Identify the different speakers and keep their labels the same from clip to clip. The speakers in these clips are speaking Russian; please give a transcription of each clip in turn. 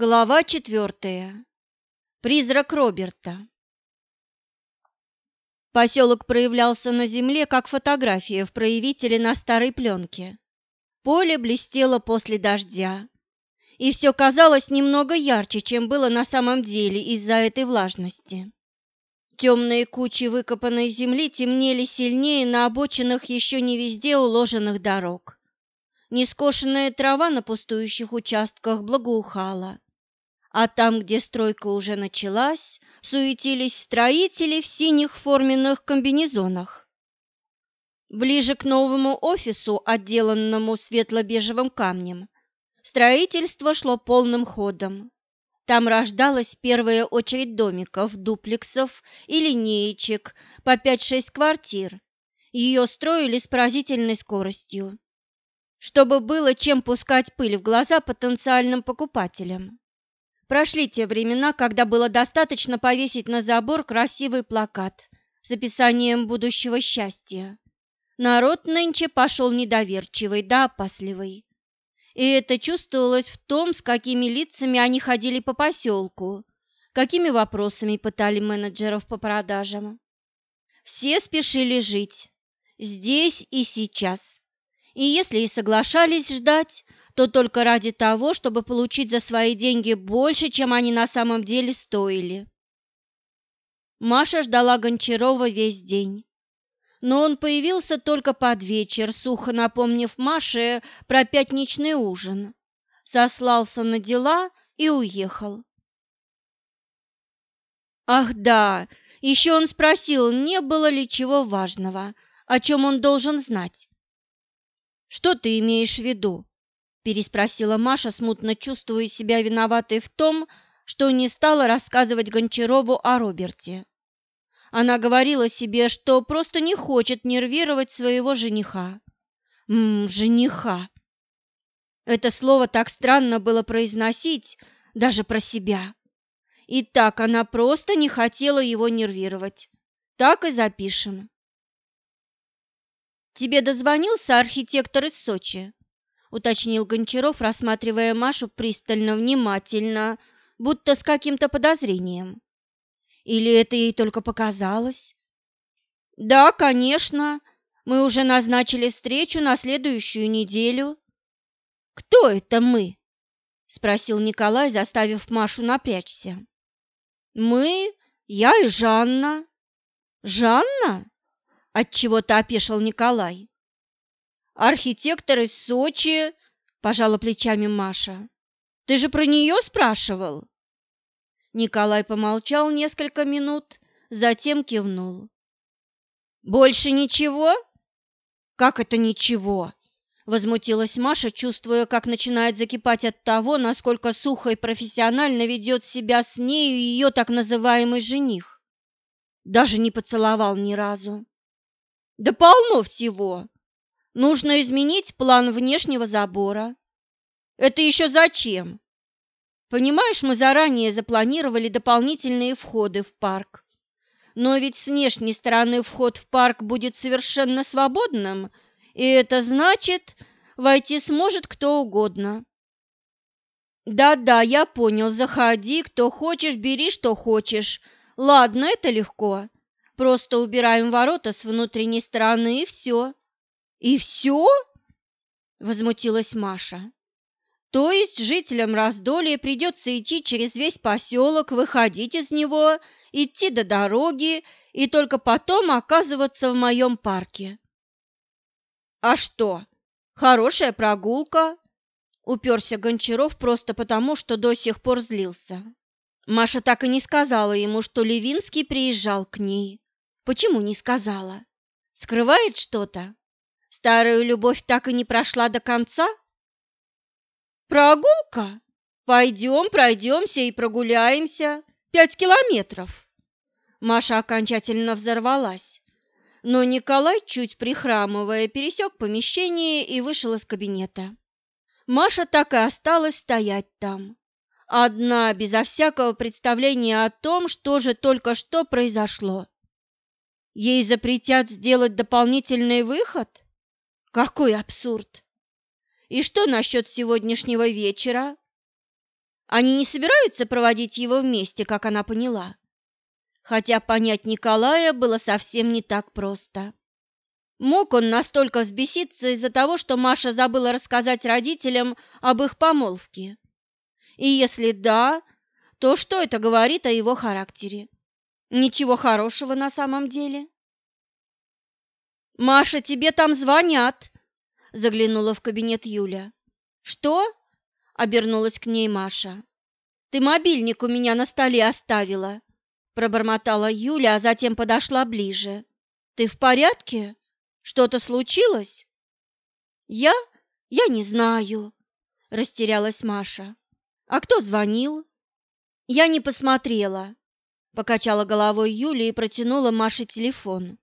Speaker 1: Глава четвертая. Призрак Роберта. Поселок проявлялся на земле, как фотография в проявителе на старой пленке. Поле блестело после дождя, и все казалось немного ярче, чем было на самом деле из-за этой влажности. Темные кучи выкопанной земли темнели сильнее на обочинах еще не везде уложенных дорог. Нескошенная трава на пустующих участках благоухала. А там, где стройка уже началась, суетились строители в синих форменных комбинезонах. Ближе к новому офису, отделанному светло-бежевым камнем, строительство шло полным ходом. Там рождалась первая очередь домиков, дуплексов и линеечек по 5-6 квартир. Ее строили с поразительной скоростью чтобы было чем пускать пыль в глаза потенциальным покупателям. Прошли те времена, когда было достаточно повесить на забор красивый плакат с описанием будущего счастья. Народ нынче пошел недоверчивый да опасливый. И это чувствовалось в том, с какими лицами они ходили по поселку, какими вопросами пытали менеджеров по продажам. Все спешили жить, здесь и сейчас и если и соглашались ждать, то только ради того, чтобы получить за свои деньги больше, чем они на самом деле стоили. Маша ждала Гончарова весь день. Но он появился только под вечер, сухо напомнив Маше про пятничный ужин. Сослался на дела и уехал. Ах да, еще он спросил, не было ли чего важного, о чем он должен знать. Что ты имеешь в виду? Переспросила Маша, смутно чувствуя себя виноватой в том, что не стала рассказывать Гончарову о Роберте. Она говорила себе, что просто не хочет нервировать своего жениха. Ммм, жениха. Это слово так странно было произносить даже про себя. И так она просто не хотела его нервировать. Так и запишем. «Тебе дозвонился архитектор из Сочи?» — уточнил Гончаров, рассматривая Машу пристально, внимательно, будто с каким-то подозрением. «Или это ей только показалось?» «Да, конечно. Мы уже назначили встречу на следующую неделю». «Кто это мы?» — спросил Николай, заставив Машу напрячься. «Мы? Я и Жанна». «Жанна?» От чего-то опешил Николай. Архитектор из Сочи, пожала плечами Маша. Ты же про нее спрашивал? Николай помолчал несколько минут, затем кивнул. Больше ничего? Как это ничего? Возмутилась Маша, чувствуя, как начинает закипать от того, насколько сухо и профессионально ведет себя с нею ее так называемый жених. Даже не поцеловал ни разу. Да полно всего. Нужно изменить план внешнего забора. Это еще зачем? Понимаешь, мы заранее запланировали дополнительные входы в парк. Но ведь с внешней стороны вход в парк будет совершенно свободным, и это значит, войти сможет кто угодно. Да-да, я понял, заходи, кто хочешь, бери, что хочешь. Ладно, это легко. Просто убираем ворота с внутренней стороны и все. И все? Возмутилась Маша. То есть жителям раздолья придется идти через весь поселок, выходить из него, идти до дороги и только потом оказываться в моем парке. А что? Хорошая прогулка? Уперся Гончаров просто потому, что до сих пор злился. Маша так и не сказала ему, что Левинский приезжал к ней. Почему не сказала? Скрывает что-то? Старая любовь так и не прошла до конца? Прогулка? Пойдем, пройдемся и прогуляемся. Пять километров. Маша окончательно взорвалась. Но Николай, чуть прихрамывая, пересек помещение и вышел из кабинета. Маша так и осталась стоять там. Одна, безо всякого представления о том, что же только что произошло. Ей запретят сделать дополнительный выход? Какой абсурд! И что насчет сегодняшнего вечера? Они не собираются проводить его вместе, как она поняла. Хотя понять Николая было совсем не так просто. Мог он настолько взбеситься из-за того, что Маша забыла рассказать родителям об их помолвке? И если да, то что это говорит о его характере? Ничего хорошего на самом деле. «Маша, тебе там звонят!» – заглянула в кабинет Юля. «Что?» – обернулась к ней Маша. «Ты мобильник у меня на столе оставила», – пробормотала Юля, а затем подошла ближе. «Ты в порядке?» Что-то случилось? Я? Я не знаю, растерялась Маша. А кто звонил? Я не посмотрела. Покачала головой Юля и протянула Маше телефон.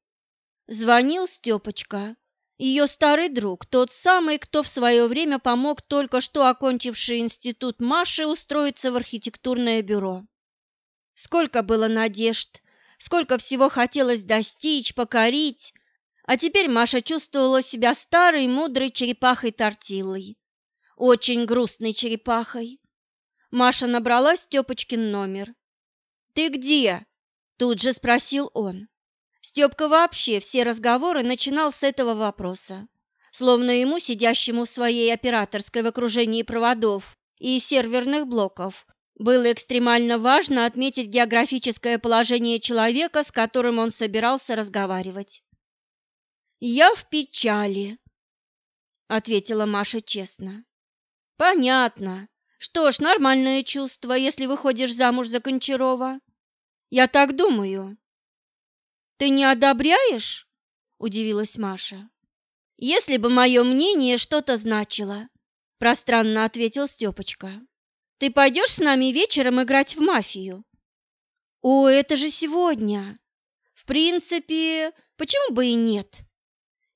Speaker 1: Звонил Степочка, ее старый друг, тот самый, кто в свое время помог только что окончивший институт Маше устроиться в архитектурное бюро. Сколько было надежд, сколько всего хотелось достичь, покорить, а теперь Маша чувствовала себя старой, мудрой черепахой-тортилой. Очень грустной черепахой. Маша набрала Степочкин номер. «Ты где?» – тут же спросил он. Степка вообще все разговоры начинал с этого вопроса, словно ему, сидящему в своей операторской в окружении проводов и серверных блоков, было экстремально важно отметить географическое положение человека, с которым он собирался разговаривать. «Я в печали», — ответила Маша честно. «Понятно. Что ж, нормальное чувство, если выходишь замуж за Кончарова. Я так думаю». «Ты не одобряешь?» — удивилась Маша. «Если бы мое мнение что-то значило», — пространно ответил Степочка. «Ты пойдешь с нами вечером играть в мафию?» «О, это же сегодня!» «В принципе, почему бы и нет?»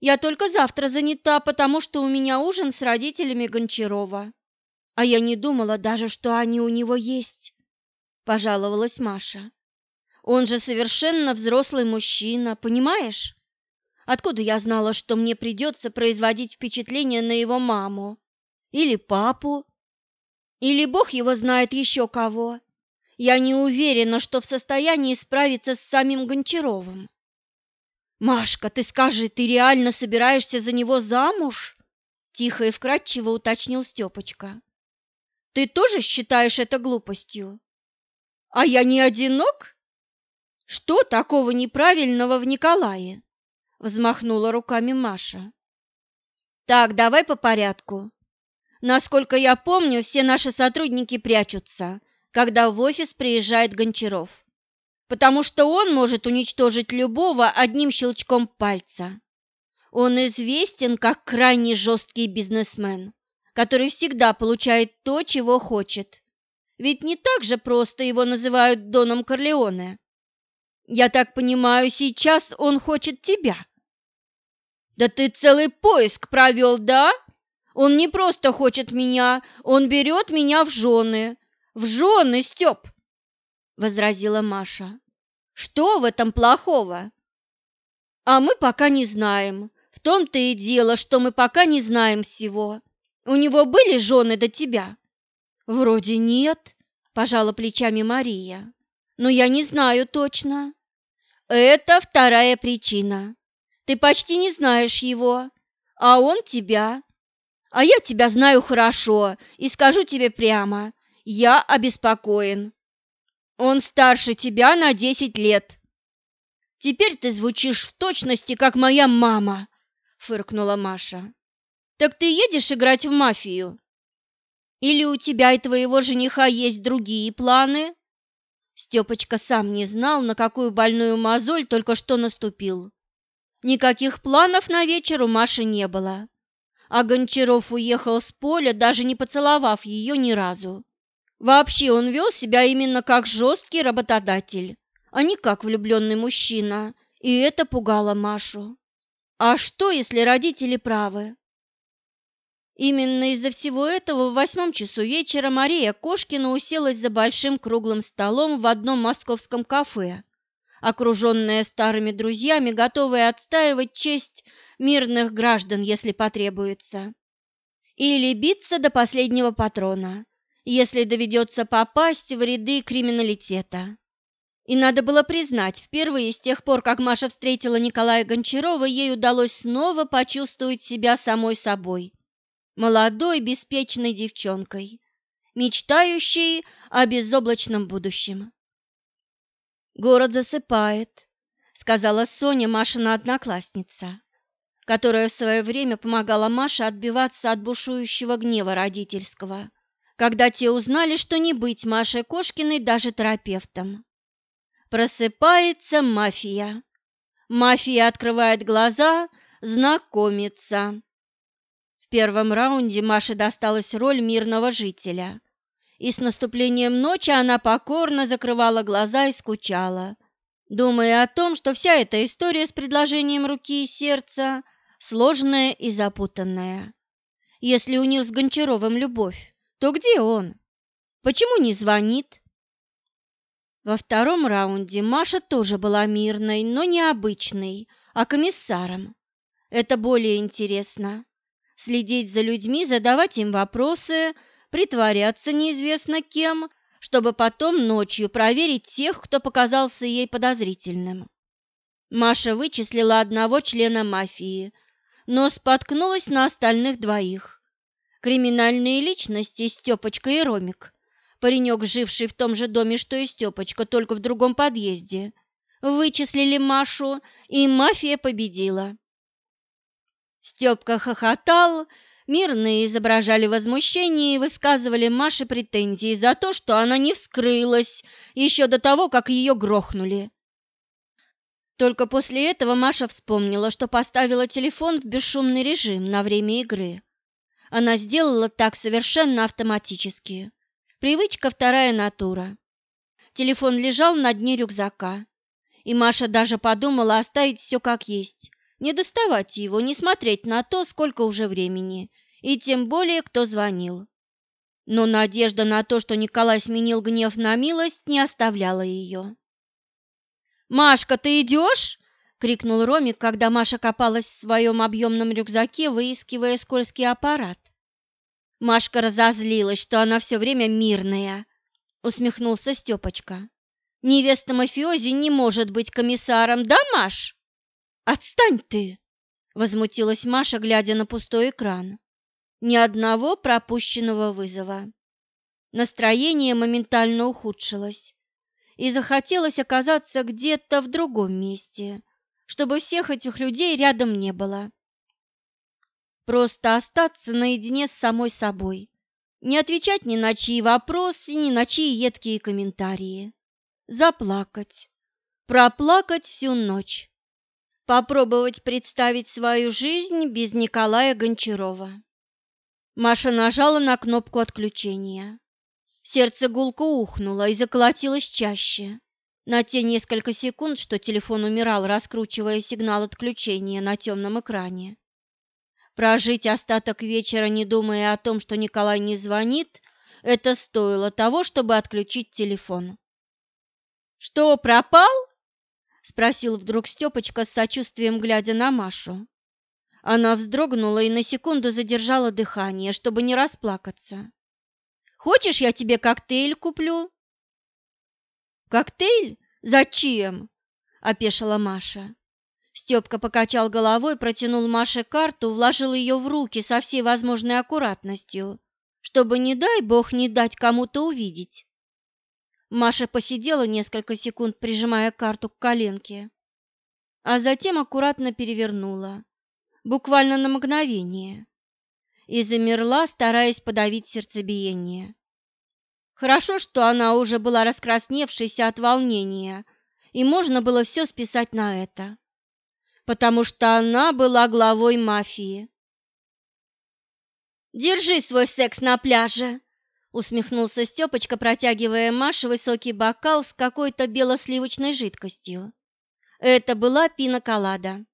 Speaker 1: Я только завтра занята, потому что у меня ужин с родителями Гончарова. А я не думала даже, что они у него есть, пожаловалась Маша. Он же совершенно взрослый мужчина, понимаешь? Откуда я знала, что мне придется производить впечатление на его маму? Или папу? Или бог его знает еще кого? Я не уверена, что в состоянии справиться с самим Гончаровым. «Машка, ты скажи, ты реально собираешься за него замуж?» Тихо и вкратчиво уточнил Степочка. «Ты тоже считаешь это глупостью? А я не одинок?» «Что такого неправильного в Николае?» Взмахнула руками Маша. «Так, давай по порядку. Насколько я помню, все наши сотрудники прячутся, когда в офис приезжает Гончаров потому что он может уничтожить любого одним щелчком пальца. Он известен как крайне жесткий бизнесмен, который всегда получает то, чего хочет. Ведь не так же просто его называют Доном Корлеоне. Я так понимаю, сейчас он хочет тебя. Да ты целый поиск провел, да? Он не просто хочет меня, он берет меня в жены. В жены, Степ! возразила Маша. Что в этом плохого? А мы пока не знаем. В том-то и дело, что мы пока не знаем всего. У него были жены до тебя? Вроде нет, пожала плечами Мария. Но я не знаю точно. Это вторая причина. Ты почти не знаешь его, а он тебя. А я тебя знаю хорошо и скажу тебе прямо, я обеспокоен. Он старше тебя на десять лет. Теперь ты звучишь в точности, как моя мама, фыркнула Маша. Так ты едешь играть в мафию? Или у тебя и твоего жениха есть другие планы? Степочка сам не знал, на какую больную мозоль только что наступил. Никаких планов на вечер у Маши не было. А Гончаров уехал с поля, даже не поцеловав ее ни разу. Вообще он вел себя именно как жесткий работодатель, а не как влюбленный мужчина, и это пугало Машу. А что, если родители правы? Именно из-за всего этого в восьмом часу вечера Мария Кошкина уселась за большим круглым столом в одном московском кафе, окруженная старыми друзьями, готовая отстаивать честь мирных граждан, если потребуется, или биться до последнего патрона если доведется попасть в ряды криминалитета. И надо было признать, впервые с тех пор, как Маша встретила Николая Гончарова, ей удалось снова почувствовать себя самой собой, молодой, беспечной девчонкой, мечтающей о безоблачном будущем. «Город засыпает», — сказала Соня, Машина одноклассница, которая в свое время помогала Маше отбиваться от бушующего гнева родительского, когда те узнали, что не быть Машей Кошкиной даже терапевтом. Просыпается мафия. Мафия открывает глаза, знакомится. В первом раунде Маше досталась роль мирного жителя. И с наступлением ночи она покорно закрывала глаза и скучала, думая о том, что вся эта история с предложением руки и сердца сложная и запутанная. Если у них с Гончаровым любовь, то где он? Почему не звонит? Во втором раунде Маша тоже была мирной, но не обычной, а комиссаром. Это более интересно. Следить за людьми, задавать им вопросы, притворяться неизвестно кем, чтобы потом ночью проверить тех, кто показался ей подозрительным. Маша вычислила одного члена мафии, но споткнулась на остальных двоих. Криминальные личности Степочка и Ромик паренек, живший в том же доме, что и Степочка, только в другом подъезде. Вычислили Машу, и мафия победила. Степка хохотал, мирно изображали возмущение и высказывали Маше претензии за то, что она не вскрылась еще до того, как ее грохнули. Только после этого Маша вспомнила, что поставила телефон в бесшумный режим на время игры. Она сделала так совершенно автоматически. Привычка вторая натура. Телефон лежал на дне рюкзака, и Маша даже подумала оставить все как есть, не доставать его, не смотреть на то, сколько уже времени, и тем более, кто звонил. Но надежда на то, что Николай сменил гнев на милость, не оставляла ее. «Машка, ты идешь?» — крикнул Ромик, когда Маша копалась в своем объемном рюкзаке, выискивая скользкий аппарат. Машка разозлилась, что она все время мирная, усмехнулся Степочка. Невеста мафиози не может быть комиссаром, да, Маш? Отстань ты, возмутилась Маша, глядя на пустой экран. Ни одного пропущенного вызова. Настроение моментально ухудшилось, и захотелось оказаться где-то в другом месте, чтобы всех этих людей рядом не было. Просто остаться наедине с самой собой. Не отвечать ни на чьи вопросы, ни на чьи едкие комментарии. Заплакать. Проплакать всю ночь. Попробовать представить свою жизнь без Николая Гончарова. Маша нажала на кнопку отключения. Сердце гулко ухнуло и заколотилось чаще. На те несколько секунд, что телефон умирал, раскручивая сигнал отключения на темном экране. Прожить остаток вечера, не думая о том, что Николай не звонит, это стоило того, чтобы отключить телефон. «Что, пропал?» – спросил вдруг Степочка с сочувствием, глядя на Машу. Она вздрогнула и на секунду задержала дыхание, чтобы не расплакаться. «Хочешь, я тебе коктейль куплю?» «Коктейль? Зачем?» – опешила Маша. Степка покачал головой, протянул Маше карту, вложил ее в руки со всей возможной аккуратностью, чтобы, не дай бог, не дать кому-то увидеть. Маша посидела несколько секунд, прижимая карту к коленке, а затем аккуратно перевернула, буквально на мгновение, и замерла, стараясь подавить сердцебиение. Хорошо, что она уже была раскрасневшейся от волнения, и можно было все списать на это потому что она была главой мафии. «Держи свой секс на пляже!» — усмехнулся Степочка, протягивая Маше высокий бокал с какой-то белосливочной жидкостью. Это была пина-колада.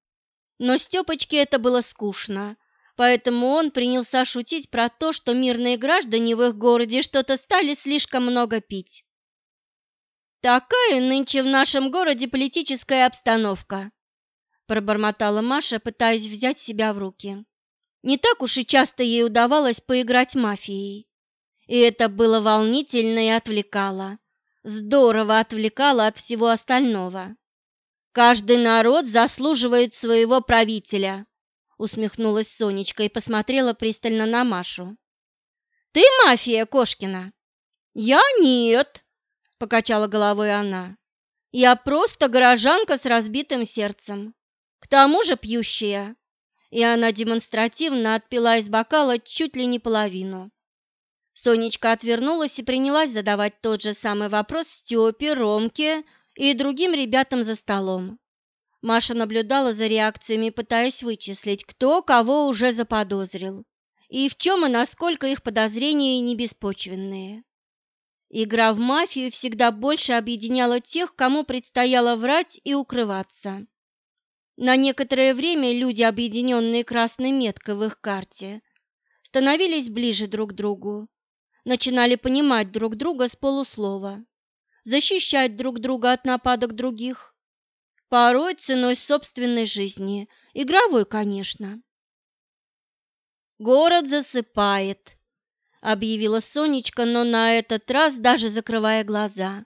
Speaker 1: Но Степочке это было скучно, поэтому он принялся шутить про то, что мирные граждане в их городе что-то стали слишком много пить. Такая нынче в нашем городе политическая обстановка пробормотала Маша, пытаясь взять себя в руки. Не так уж и часто ей удавалось поиграть мафией. И это было волнительно и отвлекало. Здорово отвлекало от всего остального. Каждый народ заслуживает своего правителя, усмехнулась Сонечка и посмотрела пристально на Машу. Ты мафия, Кошкина? Я нет, покачала головой она. Я просто горожанка с разбитым сердцем. К тому же пьющая. И она демонстративно отпила из бокала чуть ли не половину. Сонечка отвернулась и принялась задавать тот же самый вопрос Степе, Ромке и другим ребятам за столом. Маша наблюдала за реакциями, пытаясь вычислить, кто кого уже заподозрил, и в чем и насколько их подозрения не беспочвенные. Игра в мафию всегда больше объединяла тех, кому предстояло врать и укрываться. На некоторое время люди, объединенные красной меткой в их карте, становились ближе друг к другу начинали понимать друг друга с полуслова, защищать друг друга от нападок других, порой ценой собственной жизни, игровой, конечно. «Город засыпает», — объявила Сонечка, но на этот раз даже закрывая глаза.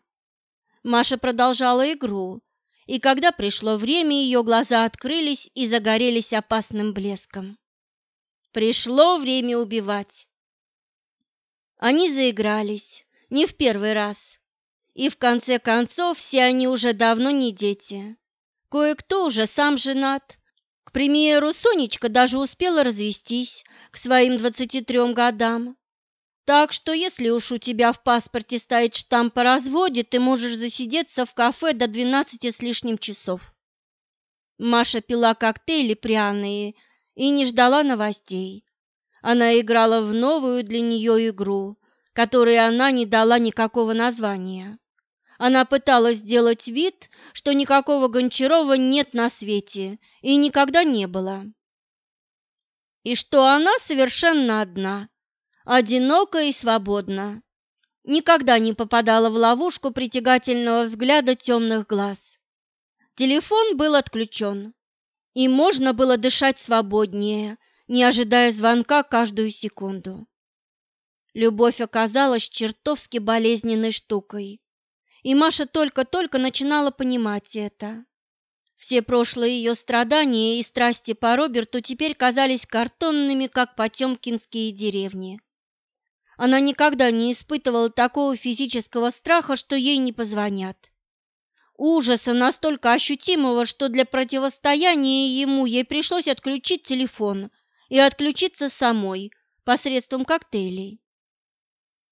Speaker 1: Маша продолжала игру, и когда пришло время, ее глаза открылись и загорелись опасным блеском. Пришло время убивать. Они заигрались, не в первый раз. И в конце концов все они уже давно не дети. Кое-кто уже сам женат. К примеру, Сонечка даже успела развестись к своим 23 годам. Так что если уж у тебя в паспорте стоит штамп о разводе, ты можешь засидеться в кафе до 12 с лишним часов. Маша пила коктейли пряные и не ждала новостей. Она играла в новую для нее игру, которой она не дала никакого названия. Она пыталась сделать вид, что никакого Гончарова нет на свете и никогда не было. И что она совершенно одна, одинока и свободна. Никогда не попадала в ловушку притягательного взгляда темных глаз. Телефон был отключен, и можно было дышать свободнее, не ожидая звонка каждую секунду. Любовь оказалась чертовски болезненной штукой, и Маша только-только начинала понимать это. Все прошлые ее страдания и страсти по Роберту теперь казались картонными, как потемкинские деревни. Она никогда не испытывала такого физического страха, что ей не позвонят. Ужаса настолько ощутимого, что для противостояния ему ей пришлось отключить телефон и отключиться самой посредством коктейлей.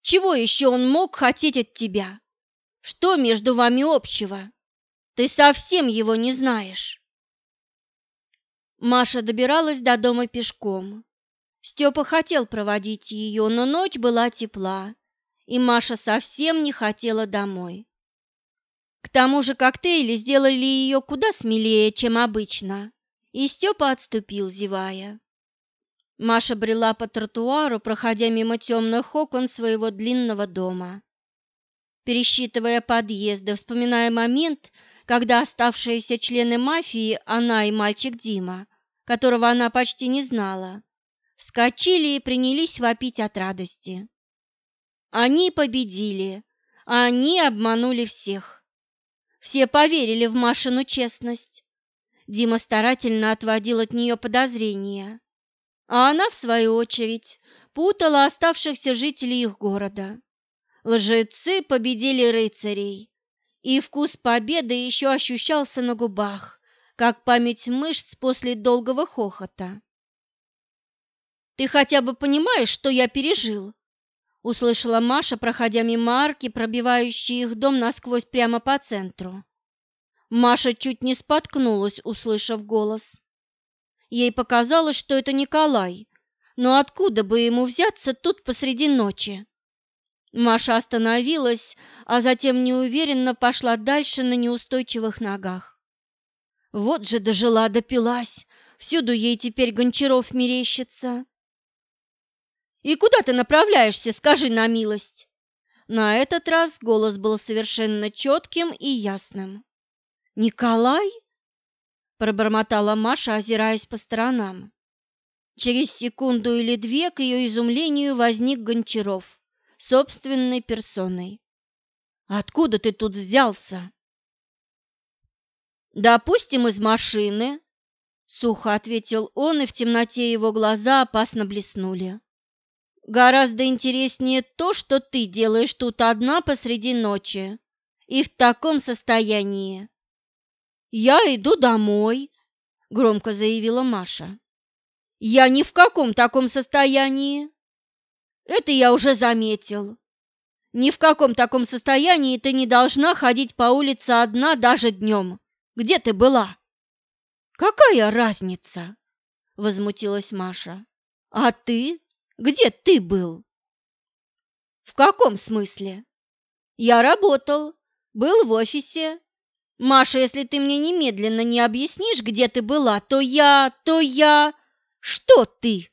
Speaker 1: Чего еще он мог хотеть от тебя? Что между вами общего? Ты совсем его не знаешь. Маша добиралась до дома пешком. Степа хотел проводить ее, но ночь была тепла, и Маша совсем не хотела домой. К тому же коктейли сделали ее куда смелее, чем обычно, и Степа отступил, зевая. Маша брела по тротуару, проходя мимо темных окон своего длинного дома. Пересчитывая подъезды, вспоминая момент, когда оставшиеся члены мафии, она и мальчик Дима, которого она почти не знала, вскочили и принялись вопить от радости. Они победили, они обманули всех. Все поверили в Машину честность. Дима старательно отводил от нее подозрения а она, в свою очередь, путала оставшихся жителей их города. Лжецы победили рыцарей, и вкус победы еще ощущался на губах, как память мышц после долгого хохота. «Ты хотя бы понимаешь, что я пережил?» — услышала Маша, проходя мимо арки, пробивающей их дом насквозь прямо по центру. Маша чуть не споткнулась, услышав голос. Ей показалось, что это Николай, но откуда бы ему взяться тут посреди ночи? Маша остановилась, а затем неуверенно пошла дальше на неустойчивых ногах. Вот же дожила, допилась, всюду ей теперь Гончаров мерещится. «И куда ты направляешься, скажи на милость?» На этот раз голос был совершенно четким и ясным. «Николай?» Пробормотала Маша, озираясь по сторонам. Через секунду или две к ее изумлению возник Гончаров собственной персоной. «Откуда ты тут взялся?» «Допустим, из машины», — сухо ответил он, и в темноте его глаза опасно блеснули. «Гораздо интереснее то, что ты делаешь тут одна посреди ночи и в таком состоянии». «Я иду домой», — громко заявила Маша. «Я ни в каком таком состоянии». «Это я уже заметил. Ни в каком таком состоянии ты не должна ходить по улице одна даже днем. Где ты была?» «Какая разница?» – возмутилась Маша. «А ты? Где ты был?» «В каком смысле?» «Я работал, был в офисе. Маша, если ты мне немедленно не объяснишь, где ты была, то я, то я... Что ты?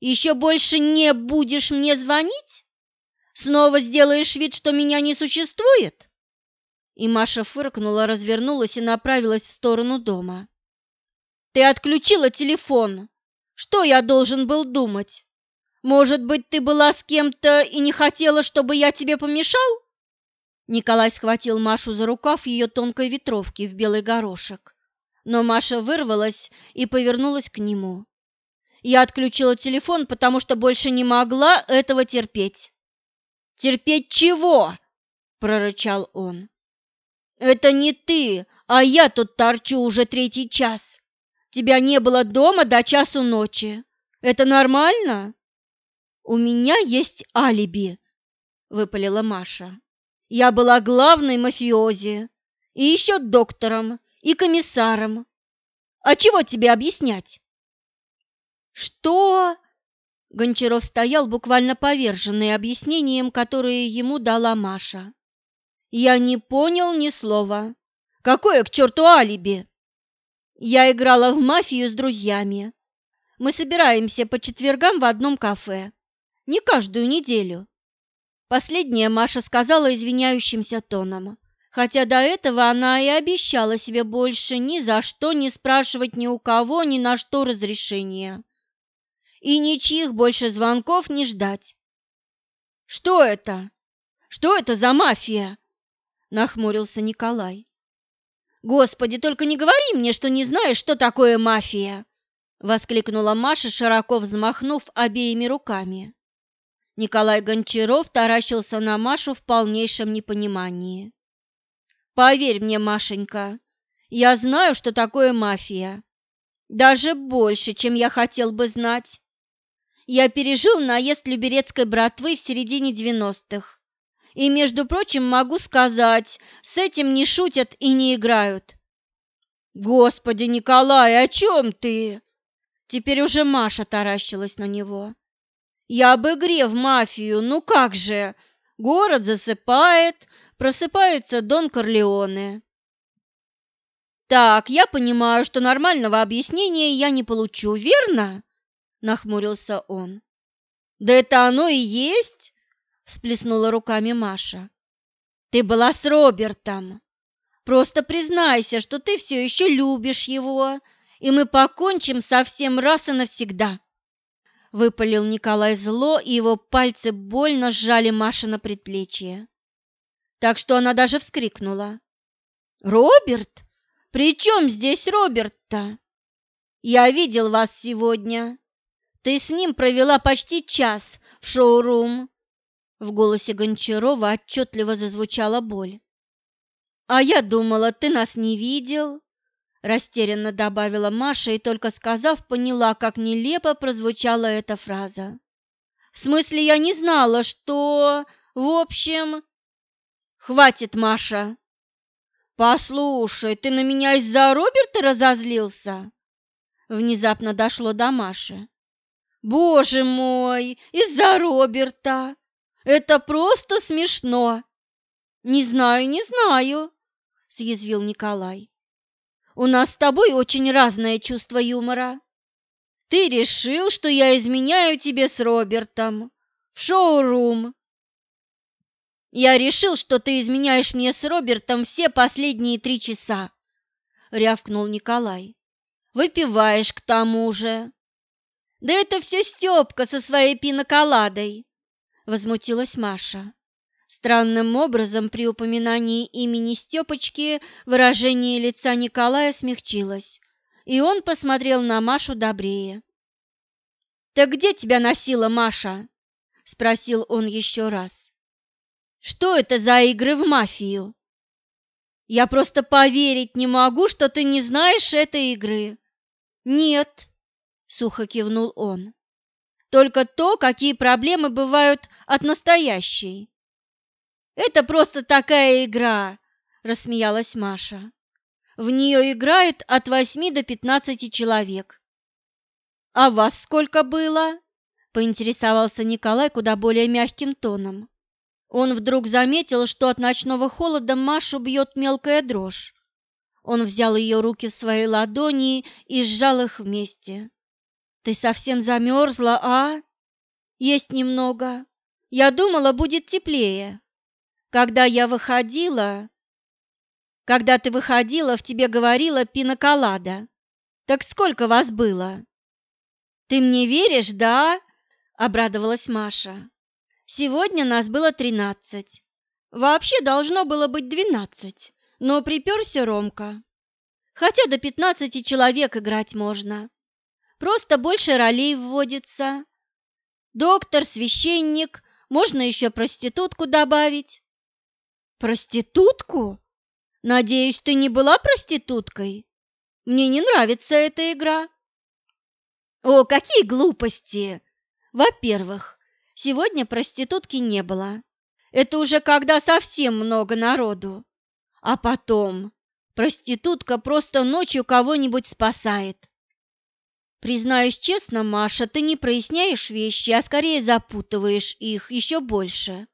Speaker 1: Еще больше не будешь мне звонить? Снова сделаешь вид, что меня не существует?» И Маша фыркнула, развернулась и направилась в сторону дома. «Ты отключила телефон. Что я должен был думать? Может быть, ты была с кем-то и не хотела, чтобы я тебе помешал?» Николай схватил Машу за рукав ее тонкой ветровки в белый горошек. Но Маша вырвалась и повернулась к нему. Я отключила телефон, потому что больше не могла этого терпеть. «Терпеть чего?» – прорычал он. «Это не ты, а я тут торчу уже третий час. Тебя не было дома до часу ночи. Это нормально?» «У меня есть алиби», – выпалила Маша. «Я была главной мафиози, и еще доктором, и комиссаром. А чего тебе объяснять?» «Что?» Гончаров стоял буквально поверженный объяснением, которые ему дала Маша. Я не понял ни слова. Какое к черту алиби? Я играла в мафию с друзьями. Мы собираемся по четвергам в одном кафе. Не каждую неделю. Последнее Маша сказала извиняющимся тоном, хотя до этого она и обещала себе больше ни за что не спрашивать ни у кого ни на что разрешения. И ничьих больше звонков не ждать. «Что это? Что это за мафия?» нахмурился Николай. Господи, только не говори мне, что не знаешь, что такое мафия, воскликнула Маша, широко взмахнув обеими руками. Николай Гончаров таращился на Машу в полнейшем непонимании. Поверь мне, Машенька, я знаю, что такое мафия. Даже больше, чем я хотел бы знать. Я пережил наезд люберецкой братвы в середине девяностых и, между прочим, могу сказать, с этим не шутят и не играют. Господи, Николай, о чем ты? Теперь уже Маша таращилась на него. Я об игре в мафию, ну как же? Город засыпает, просыпается Дон Корлеоне. Так, я понимаю, что нормального объяснения я не получу, верно? Нахмурился он. Да это оно и есть всплеснула руками Маша. Ты была с Робертом. Просто признайся, что ты все еще любишь его, и мы покончим со всем раз и навсегда. Выпалил Николай зло, и его пальцы больно сжали Маша на предплечье. Так что она даже вскрикнула. «Роберт? При чем здесь Роберт-то? Я видел вас сегодня. Ты с ним провела почти час в шоурум, в голосе Гончарова отчетливо зазвучала боль. «А я думала, ты нас не видел», – растерянно добавила Маша и, только сказав, поняла, как нелепо прозвучала эта фраза. «В смысле, я не знала, что... В общем...» «Хватит, Маша!» «Послушай, ты на меня из-за Роберта разозлился?» Внезапно дошло до Маши. «Боже мой, из-за Роберта! Это просто смешно. Не знаю, не знаю, съязвил Николай. У нас с тобой очень разное чувство юмора. Ты решил, что я изменяю тебе с Робертом в шоурум. Я решил, что ты изменяешь мне с Робертом все последние три часа, рявкнул Николай. Выпиваешь к тому же. Да это все Степка со своей пиноколадой. – возмутилась Маша. Странным образом при упоминании имени Степочки выражение лица Николая смягчилось, и он посмотрел на Машу добрее. «Так где тебя носила Маша?» – спросил он еще раз. «Что это за игры в мафию?» «Я просто поверить не могу, что ты не знаешь этой игры». «Нет», – сухо кивнул он, – «только то, какие проблемы бывают от настоящей». «Это просто такая игра», – рассмеялась Маша. «В нее играют от восьми до пятнадцати человек. «А вас сколько было?» – поинтересовался Николай куда более мягким тоном. Он вдруг заметил, что от ночного холода Машу бьет мелкая дрожь. Он взял ее руки в свои ладони и сжал их вместе. «Ты совсем замерзла, а?» «Есть немного. Я думала, будет теплее. Когда я выходила...» «Когда ты выходила, в тебе говорила пиноколада. Так сколько вас было?» «Ты мне веришь, да?» – обрадовалась Маша. «Сегодня нас было тринадцать. Вообще должно было быть двенадцать, но приперся Ромка. Хотя до пятнадцати человек играть можно. Просто больше ролей вводится. Доктор, священник, можно еще проститутку добавить». «Проститутку? Надеюсь, ты не была проституткой? Мне не нравится эта игра». О, какие глупости! Во-первых, сегодня проститутки не было. Это уже когда совсем много народу. А потом, проститутка просто ночью кого-нибудь спасает. Признаюсь честно, Маша, ты не проясняешь вещи, а скорее запутываешь их еще больше.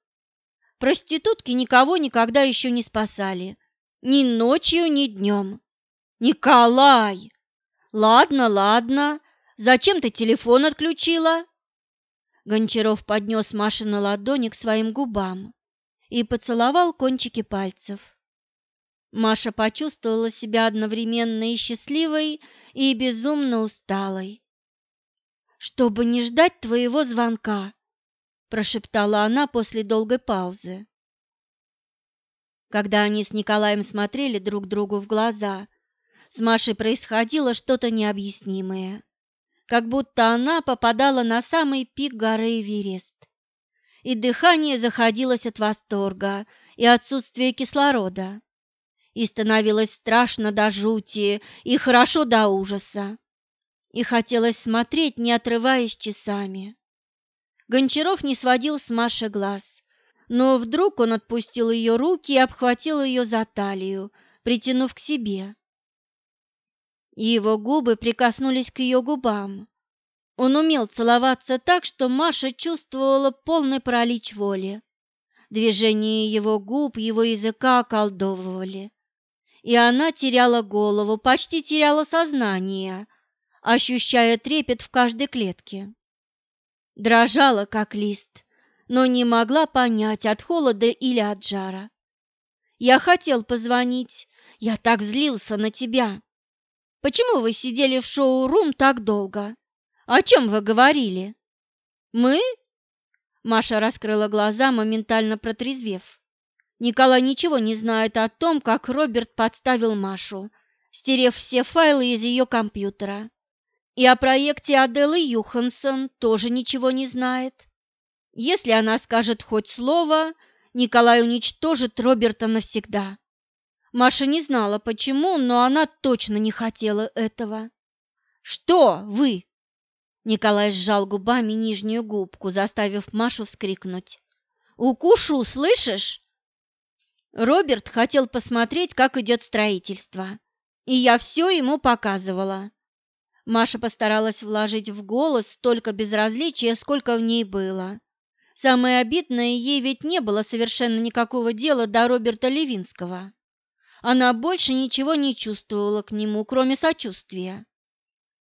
Speaker 1: Проститутки никого никогда еще не спасали. Ни ночью, ни днем. Николай! Ладно, ладно, Зачем ты телефон отключила?» Гончаров поднес Машины ладони к своим губам и поцеловал кончики пальцев. Маша почувствовала себя одновременно и счастливой, и безумно усталой. «Чтобы не ждать твоего звонка», – прошептала она после долгой паузы. Когда они с Николаем смотрели друг другу в глаза, с Машей происходило что-то необъяснимое как будто она попадала на самый пик горы Эверест. И дыхание заходилось от восторга и отсутствия кислорода. И становилось страшно до жути и хорошо до ужаса. И хотелось смотреть, не отрываясь часами. Гончаров не сводил с Маши глаз, но вдруг он отпустил ее руки и обхватил ее за талию, притянув к себе его губы прикоснулись к ее губам. Он умел целоваться так, что Маша чувствовала полный паралич воли. Движения его губ, его языка околдовывали. И она теряла голову, почти теряла сознание, ощущая трепет в каждой клетке. Дрожала, как лист, но не могла понять, от холода или от жара. «Я хотел позвонить, я так злился на тебя», Почему вы сидели в шоу-рум так долго? О чем вы говорили? Мы? Маша раскрыла глаза, моментально протрезвев. Николай ничего не знает о том, как Роберт подставил Машу, стерев все файлы из ее компьютера. И о проекте Аделы Юхансон тоже ничего не знает. Если она скажет хоть слово, Николай уничтожит Роберта навсегда. Маша не знала почему, но она точно не хотела этого. «Что вы?» Николай сжал губами нижнюю губку, заставив Машу вскрикнуть. «Укушу, слышишь?» Роберт хотел посмотреть, как идет строительство, и я все ему показывала. Маша постаралась вложить в голос столько безразличия, сколько в ней было. Самое обидное, ей ведь не было совершенно никакого дела до Роберта Левинского. Она больше ничего не чувствовала к нему, кроме сочувствия.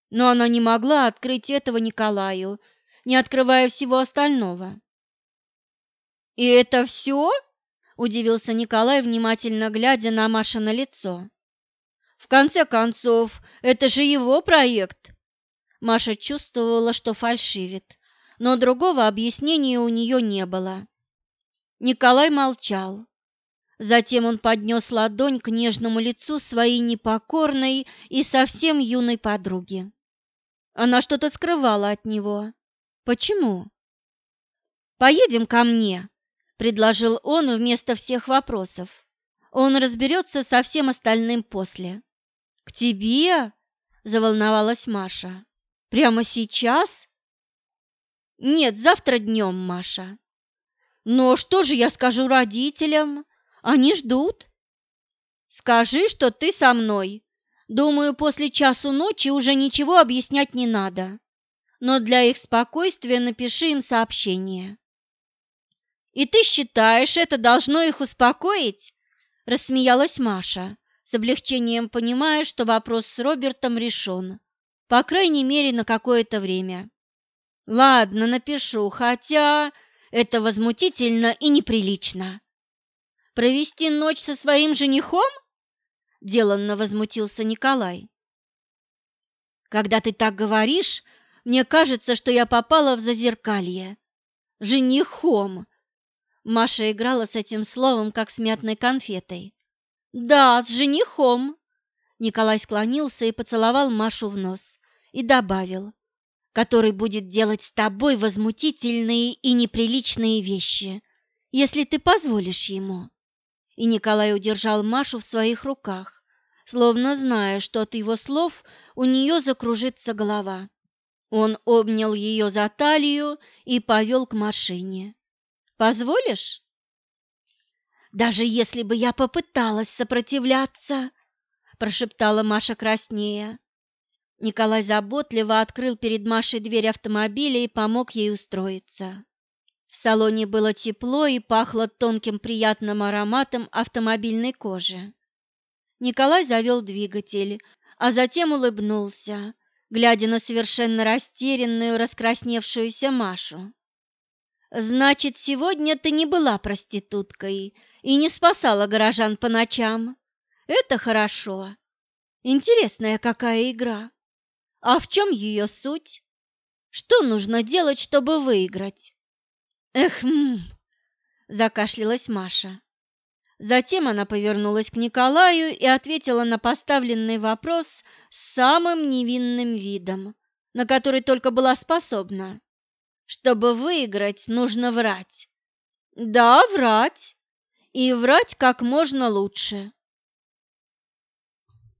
Speaker 1: Но она не могла открыть этого Николаю, не открывая всего остального. «И это все?» – удивился Николай, внимательно глядя на Машино лицо. «В конце концов, это же его проект!» Маша чувствовала, что фальшивит, но другого объяснения у нее не было. Николай молчал. Затем он поднес ладонь к нежному лицу своей непокорной и совсем юной подруги. Она что-то скрывала от него. Почему? «Поедем ко мне», — предложил он вместо всех вопросов. Он разберется со всем остальным после. «К тебе?» – заволновалась Маша. «Прямо сейчас?» «Нет, завтра днем, Маша». «Но что же я скажу родителям? Они ждут». «Скажи, что ты со мной. Думаю, после часу ночи уже ничего объяснять не надо. Но для их спокойствия напиши им сообщение». «И ты считаешь, это должно их успокоить?» – рассмеялась Маша с облегчением понимая, что вопрос с Робертом решен, по крайней мере, на какое-то время. «Ладно, напишу, хотя это возмутительно и неприлично». «Провести ночь со своим женихом?» – деланно возмутился Николай. «Когда ты так говоришь, мне кажется, что я попала в зазеркалье. Женихом!» Маша играла с этим словом, как с мятной конфетой. «Да, с женихом!» Николай склонился и поцеловал Машу в нос и добавил, «который будет делать с тобой возмутительные и неприличные вещи, если ты позволишь ему». И Николай удержал Машу в своих руках, словно зная, что от его слов у нее закружится голова. Он обнял ее за талию и повел к машине. «Позволишь?» Даже если бы я попыталась сопротивляться, прошептала Маша краснея. Николай заботливо открыл перед Машей дверь автомобиля и помог ей устроиться. В салоне было тепло и пахло тонким приятным ароматом автомобильной кожи. Николай завел двигатель, а затем улыбнулся, глядя на совершенно растерянную, раскрасневшуюся Машу. «Значит, сегодня ты не была проституткой и не спасала горожан по ночам. Это хорошо. Интересная какая игра. А в чем ее суть? Что нужно делать, чтобы выиграть? Эх, м закашлялась Маша. Затем она повернулась к Николаю и ответила на поставленный вопрос с самым невинным видом, на который только была способна. Чтобы выиграть, нужно врать. Да, врать и врать как можно лучше.